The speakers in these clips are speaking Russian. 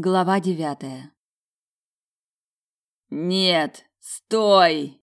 Глава девятая. Нет, стой!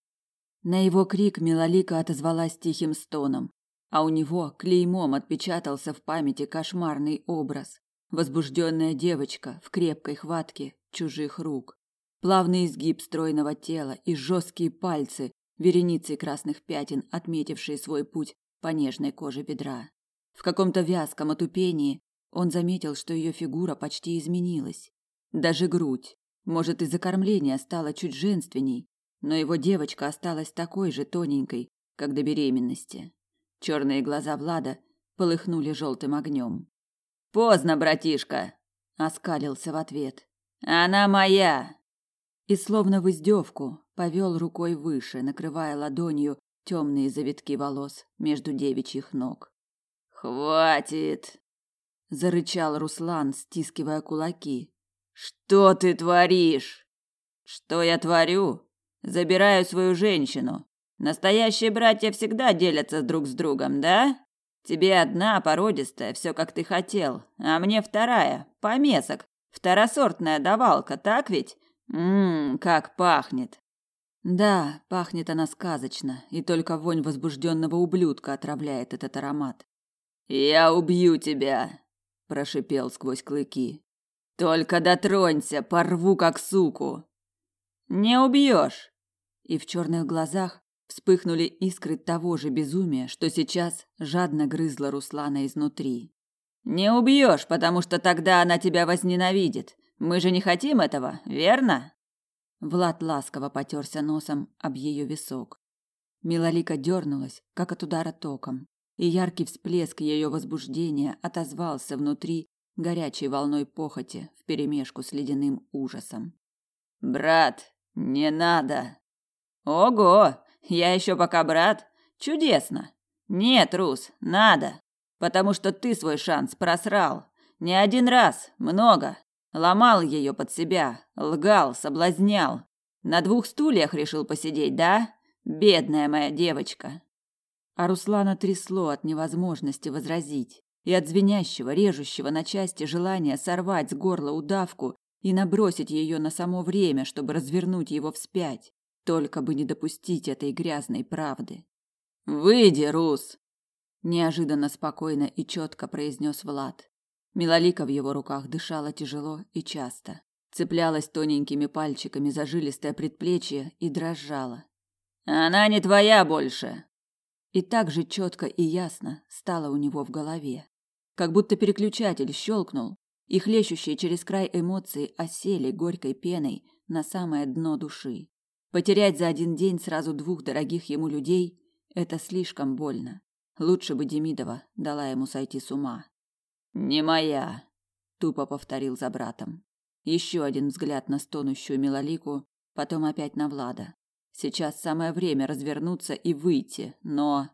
На его крик Милолика отозвалась тихим стоном, а у него клеймом отпечатался в памяти кошмарный образ: возбужденная девочка в крепкой хватке чужих рук, плавный изгиб стройного тела и жесткие пальцы, вереницей красных пятен, отметившие свой путь по нежной коже бедра. В каком-то вязком отупении он заметил, что ее фигура почти изменилась. Даже грудь, может, из-за кормления стала чуть женственней, но его девочка осталась такой же тоненькой, как до беременности. Черные глаза Влада полыхнули желтым огнем. «Поздно, братишка!» — оскалился в ответ. «Она моя!» И словно в издевку повел рукой выше, накрывая ладонью темные завитки волос между девичьих ног. «Хватит!» Зарычал Руслан, стискивая кулаки. Что ты творишь? Что я творю? Забираю свою женщину. Настоящие братья всегда делятся друг с другом, да? Тебе одна породистая, все как ты хотел, а мне вторая, помесок, второсортная давалка, так ведь? Мм, как пахнет. Да, пахнет она сказочно, и только вонь возбужденного ублюдка отравляет этот аромат. Я убью тебя, прошипел сквозь клыки. Только дотронься, порву как суку. Не убьешь. И в черных глазах вспыхнули искры того же безумия, что сейчас жадно грызла Руслана изнутри. Не убьешь, потому что тогда она тебя возненавидит. Мы же не хотим этого, верно? Влад ласково потерся носом об ее висок. Милолика дернулась, как от удара током и яркий всплеск ее возбуждения отозвался внутри горячей волной похоти вперемешку с ледяным ужасом. Брат, не надо. Ого, я еще пока брат. Чудесно. Нет, Рус, надо, потому что ты свой шанс просрал. Не один раз, много. Ломал ее под себя, лгал, соблазнял. На двух стульях решил посидеть, да? Бедная моя девочка. А Руслана трясло от невозможности возразить и от звенящего, режущего на части желания сорвать с горла удавку и набросить ее на само время, чтобы развернуть его вспять, только бы не допустить этой грязной правды. «Выйди, Рус!» Неожиданно спокойно и четко произнес Влад. Милолика в его руках дышала тяжело и часто, цеплялась тоненькими пальчиками за жилистое предплечье и дрожала. «Она не твоя больше!» И так же четко и ясно стало у него в голове. Как будто переключатель щелкнул, и хлещущие через край эмоции осели горькой пеной на самое дно души. Потерять за один день сразу двух дорогих ему людей – это слишком больно. Лучше бы Демидова дала ему сойти с ума. «Не моя», – тупо повторил за братом. Еще один взгляд на стонущую Милолику, потом опять на Влада. Сейчас самое время развернуться и выйти, но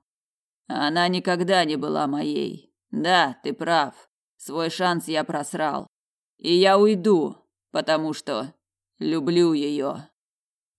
она никогда не была моей. Да, ты прав. Свой шанс я просрал. И я уйду, потому что люблю ее.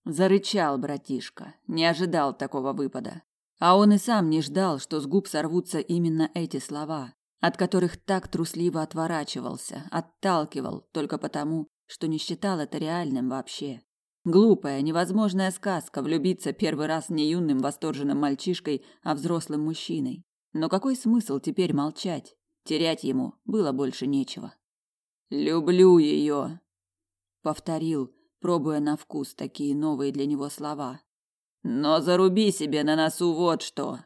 Зарычал братишка, не ожидал такого выпада. А он и сам не ждал, что с губ сорвутся именно эти слова, от которых так трусливо отворачивался, отталкивал только потому, что не считал это реальным вообще. Глупая, невозможная сказка влюбиться первый раз не юным восторженным мальчишкой, а взрослым мужчиной. Но какой смысл теперь молчать? Терять ему было больше нечего. Люблю ее, повторил, пробуя на вкус такие новые для него слова. Но заруби себе на носу вот что.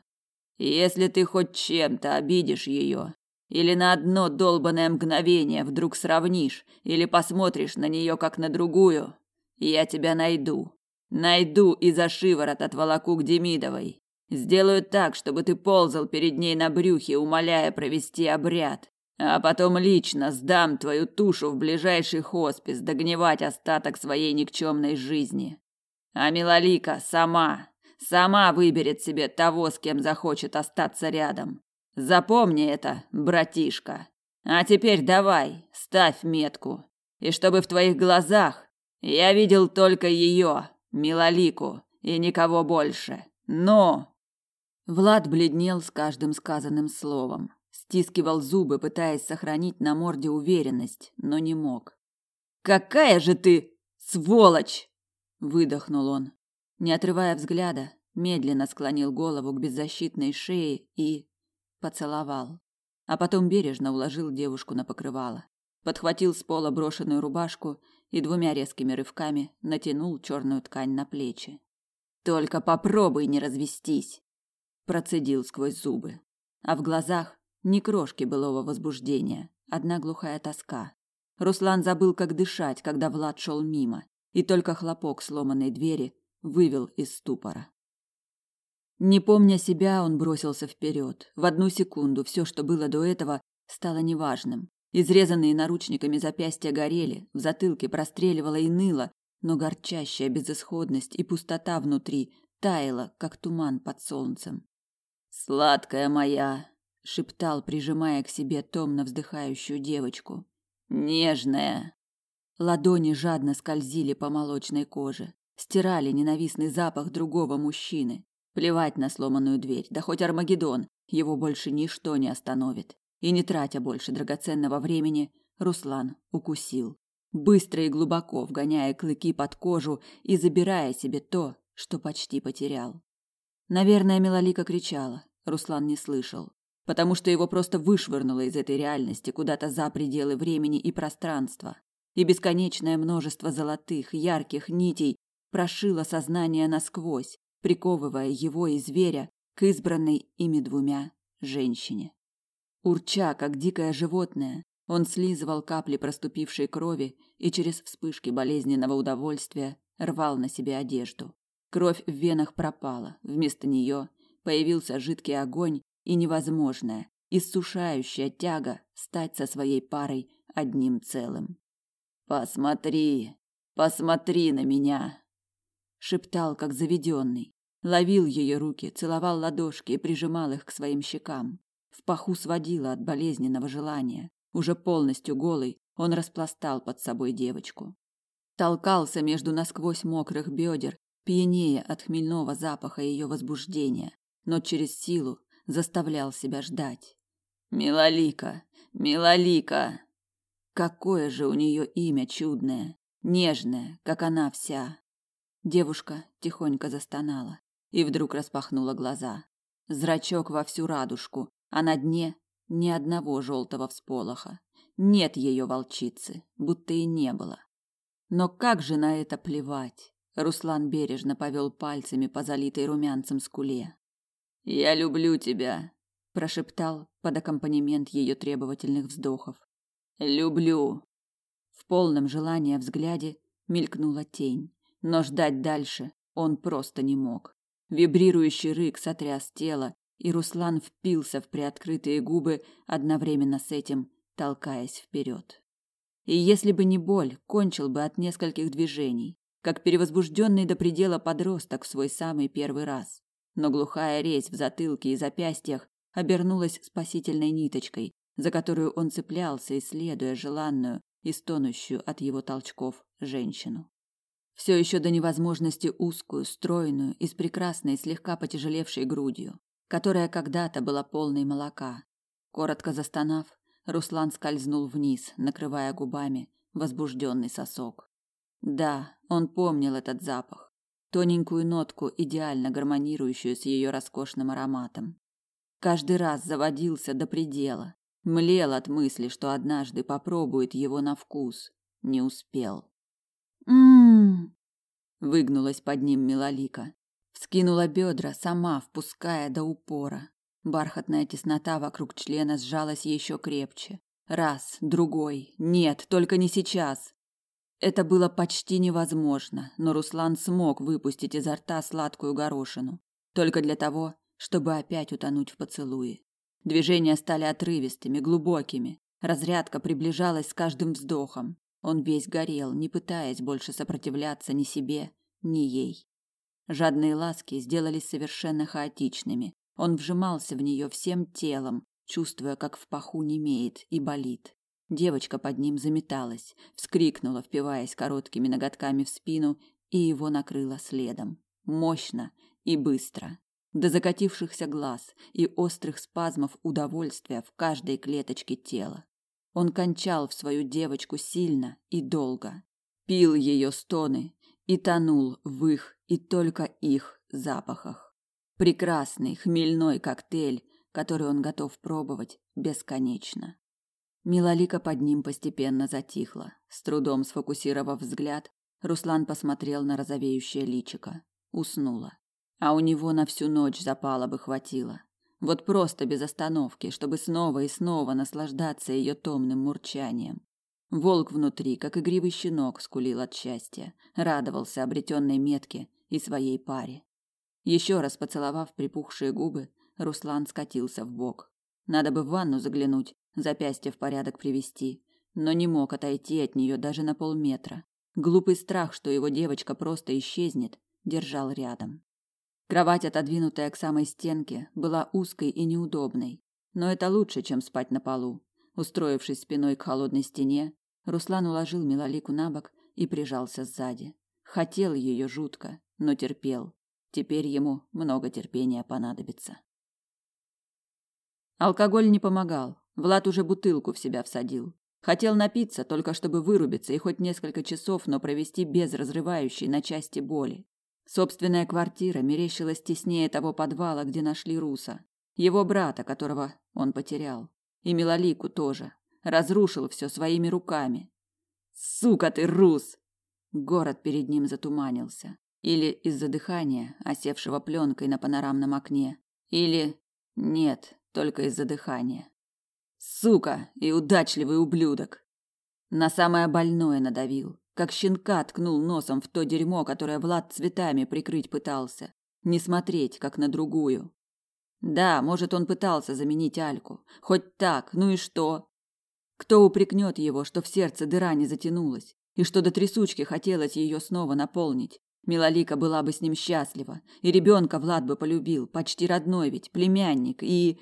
Если ты хоть чем-то обидишь ее, или на одно долбанное мгновение вдруг сравнишь или посмотришь на нее как на другую, я тебя найду. Найду и за шиворот отволоку к Демидовой. Сделаю так, чтобы ты ползал перед ней на брюхе, умоляя провести обряд. А потом лично сдам твою тушу в ближайший хоспис догнивать остаток своей никчемной жизни. А Милолика сама, сама выберет себе того, с кем захочет остаться рядом. Запомни это, братишка. А теперь давай, ставь метку. И чтобы в твоих глазах я видел только ее, Милолику, и никого больше. Но Влад бледнел с каждым сказанным словом, стискивал зубы, пытаясь сохранить на морде уверенность, но не мог. Какая же ты сволочь, выдохнул он, не отрывая взгляда, медленно склонил голову к беззащитной шее и поцеловал, а потом бережно уложил девушку на покрывало, подхватил с пола брошенную рубашку и двумя резкими рывками натянул черную ткань на плечи. Только попробуй не развестись, процедил сквозь зубы, а в глазах ни крошки былого возбуждения, одна глухая тоска. Руслан забыл, как дышать, когда Влад шел мимо, и только хлопок сломанной двери вывел из ступора. Не помня себя, он бросился вперед. В одну секунду все, что было до этого, стало неважным. Изрезанные наручниками запястья горели, в затылке простреливало и ныло, но горчащая безысходность и пустота внутри таяла, как туман под солнцем. «Сладкая моя!» — шептал, прижимая к себе томно вздыхающую девочку. «Нежная!» Ладони жадно скользили по молочной коже, стирали ненавистный запах другого мужчины. Плевать на сломанную дверь, да хоть Армагеддон, его больше ничто не остановит. И не тратя больше драгоценного времени, Руслан укусил, быстро и глубоко вгоняя клыки под кожу и забирая себе то, что почти потерял. Наверное, Милолика кричала, Руслан не слышал, потому что его просто вышвырнуло из этой реальности куда-то за пределы времени и пространства. И бесконечное множество золотых, ярких нитей прошило сознание насквозь, приковывая его и зверя к избранной ими двумя женщине. Урча, как дикое животное, он слизывал капли проступившей крови и через вспышки болезненного удовольствия рвал на себе одежду. Кровь в венах пропала, вместо нее появился жидкий огонь и невозможная, иссушающая тяга стать со своей парой одним целым. «Посмотри, посмотри на меня!» шептал, как заведенный. Ловил ее руки, целовал ладошки и прижимал их к своим щекам. В паху сводило от болезненного желания. Уже полностью голый, он распластал под собой девочку. Толкался между насквозь мокрых бедер, пьянее от хмельного запаха ее возбуждения, но через силу заставлял себя ждать. «Милолика! Милолика!» Какое же у нее имя чудное, нежное, как она вся. Девушка тихонько застонала и вдруг распахнула глаза. Зрачок во всю радужку, а на дне ни одного желтого всполоха. Нет ее волчицы, будто и не было. Но как же на это плевать? Руслан бережно повел пальцами по залитой румянцем скуле. Я люблю тебя, прошептал под аккомпанемент ее требовательных вздохов. Люблю. В полном желании взгляде мелькнула тень но ждать дальше он просто не мог. Вибрирующий рык сотряс тело, и Руслан впился в приоткрытые губы, одновременно с этим толкаясь вперед. И если бы не боль, кончил бы от нескольких движений, как перевозбужденный до предела подросток в свой самый первый раз. Но глухая резь в затылке и запястьях обернулась спасительной ниточкой, за которую он цеплялся, исследуя желанную и стонущую от его толчков женщину все еще до невозможности узкую, стройную и с прекрасной слегка потяжелевшей грудью, которая когда-то была полной молока. Коротко застонав, Руслан скользнул вниз, накрывая губами возбужденный сосок. Да, он помнил этот запах, тоненькую нотку, идеально гармонирующую с ее роскошным ароматом. Каждый раз заводился до предела, млел от мысли, что однажды попробует его на вкус. Не успел. М-м. Выгнулась под ним Милолика, вскинула бедра, сама впуская до упора. Бархатная теснота вокруг члена сжалась еще крепче. Раз, другой. Нет, только не сейчас. Это было почти невозможно, но Руслан смог выпустить изо рта сладкую горошину, только для того, чтобы опять утонуть в поцелуе. Движения стали отрывистыми, глубокими. Разрядка приближалась с каждым вздохом. Он весь горел, не пытаясь больше сопротивляться ни себе, ни ей. Жадные ласки сделались совершенно хаотичными. Он вжимался в нее всем телом, чувствуя, как в паху немеет и болит. Девочка под ним заметалась, вскрикнула, впиваясь короткими ноготками в спину, и его накрыло следом. Мощно и быстро. До закатившихся глаз и острых спазмов удовольствия в каждой клеточке тела. Он кончал в свою девочку сильно и долго, пил ее стоны и тонул в их и только их запахах. Прекрасный хмельной коктейль, который он готов пробовать бесконечно. Милолика под ним постепенно затихла. С трудом сфокусировав взгляд, Руслан посмотрел на розовеющее личико. Уснула. А у него на всю ночь запала бы хватило. Вот просто без остановки, чтобы снова и снова наслаждаться ее томным мурчанием. Волк внутри, как игривый щенок, скулил от счастья, радовался обретенной метке и своей паре. Еще раз поцеловав припухшие губы, Руслан скатился в бок. Надо бы в ванну заглянуть, запястье в порядок привести, но не мог отойти от нее даже на полметра. Глупый страх, что его девочка просто исчезнет, держал рядом. Кровать, отодвинутая к самой стенке, была узкой и неудобной, но это лучше, чем спать на полу. Устроившись спиной к холодной стене, Руслан уложил Милолику на бок и прижался сзади. Хотел ее жутко, но терпел. Теперь ему много терпения понадобится. Алкоголь не помогал. Влад уже бутылку в себя всадил. Хотел напиться, только чтобы вырубиться и хоть несколько часов, но провести без разрывающей на части боли. Собственная квартира мерещилась теснее того подвала, где нашли Руса. Его брата, которого он потерял. И Милолику тоже. Разрушил все своими руками. «Сука ты, Рус!» Город перед ним затуманился. Или из-за дыхания, осевшего пленкой на панорамном окне. Или... Нет, только из-за дыхания. Сука и удачливый ублюдок. На самое больное надавил как щенка ткнул носом в то дерьмо, которое Влад цветами прикрыть пытался, не смотреть, как на другую. Да, может, он пытался заменить Альку, хоть так, ну и что? Кто упрекнет его, что в сердце дыра не затянулась, и что до трясучки хотелось ее снова наполнить? Милолика была бы с ним счастлива, и ребенка Влад бы полюбил, почти родной ведь, племянник, и...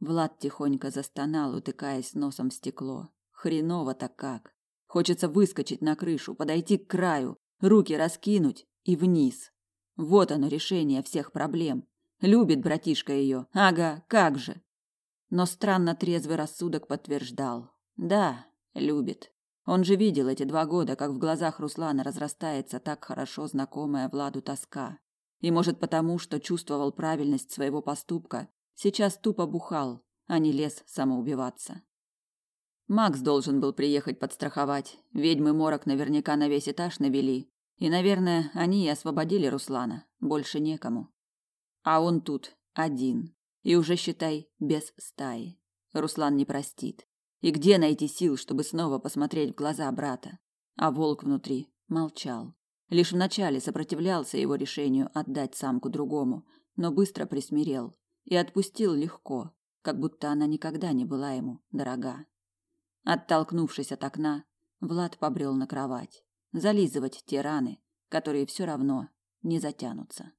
Влад тихонько застонал, утыкаясь носом в стекло. Хреново-то как. Хочется выскочить на крышу, подойти к краю, руки раскинуть и вниз. Вот оно решение всех проблем. Любит братишка ее. Ага, как же. Но странно трезвый рассудок подтверждал. Да, любит. Он же видел эти два года, как в глазах Руслана разрастается так хорошо знакомая Владу тоска. И может потому, что чувствовал правильность своего поступка, сейчас тупо бухал, а не лез самоубиваться. Макс должен был приехать подстраховать. Ведьмы морок наверняка на весь этаж навели. И, наверное, они и освободили Руслана. Больше некому. А он тут один. И уже, считай, без стаи. Руслан не простит. И где найти сил, чтобы снова посмотреть в глаза брата? А волк внутри молчал. Лишь вначале сопротивлялся его решению отдать самку другому, но быстро присмирел и отпустил легко, как будто она никогда не была ему дорога. Оттолкнувшись от окна, Влад побрел на кровать, зализывать те раны, которые все равно не затянутся.